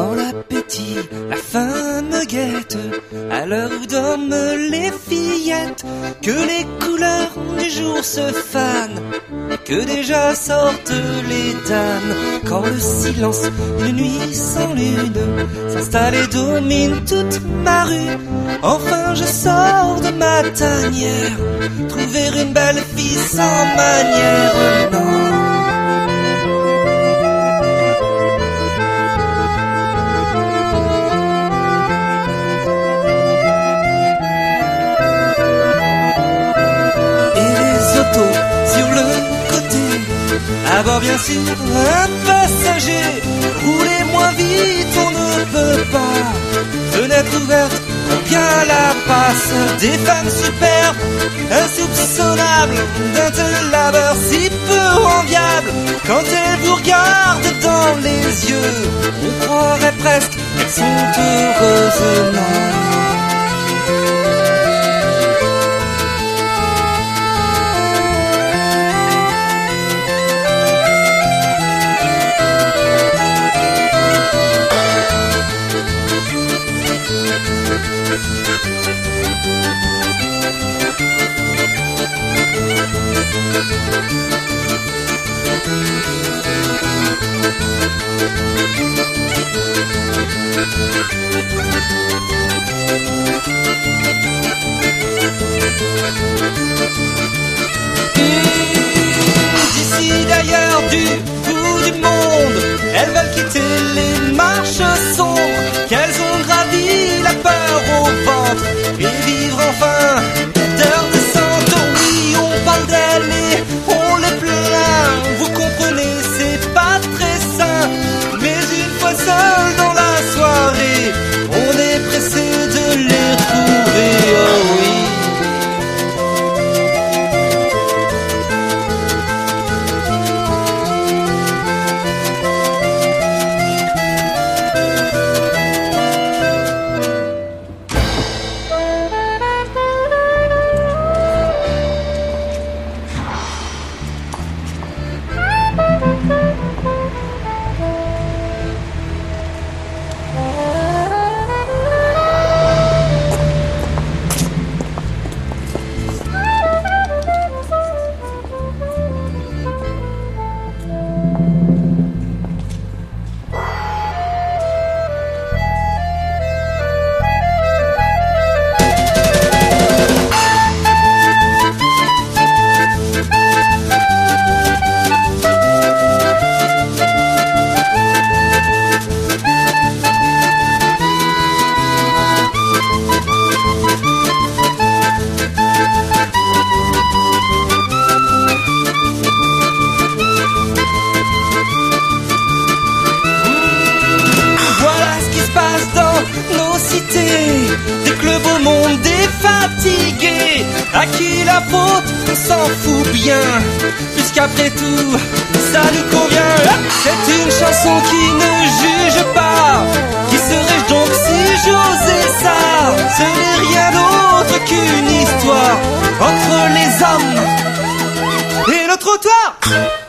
Quand l'appétit, la faim me guette, à l'heure où dorment les fillettes, que les couleurs du jour se fanent, que déjà sortent les dames. Quand le silence, une nuit sans lune, s'installe et domine toute ma rue, enfin je sors de ma tanière, trouver une belle fille sans manière. Sur le côté. À bord bien sûr un passager. Rouler moins vite, on ne peut pas. Fenêtre ouverte, bien la passe. Des femmes superbes, insoupçonnables, d'un tel labeur si peu enviable. Quand elles vous regardent dans les yeux, on croirait presque qu'elles sont heureuses. Música des fatigués. À qui la faute On s'en fout bien. Puisqu'après tout, ça nous convient. C'est une chanson qui ne juge pas. Qui serais-je donc si j'osais ça? Ce n'est rien d'autre qu'une histoire entre les hommes et le trottoir.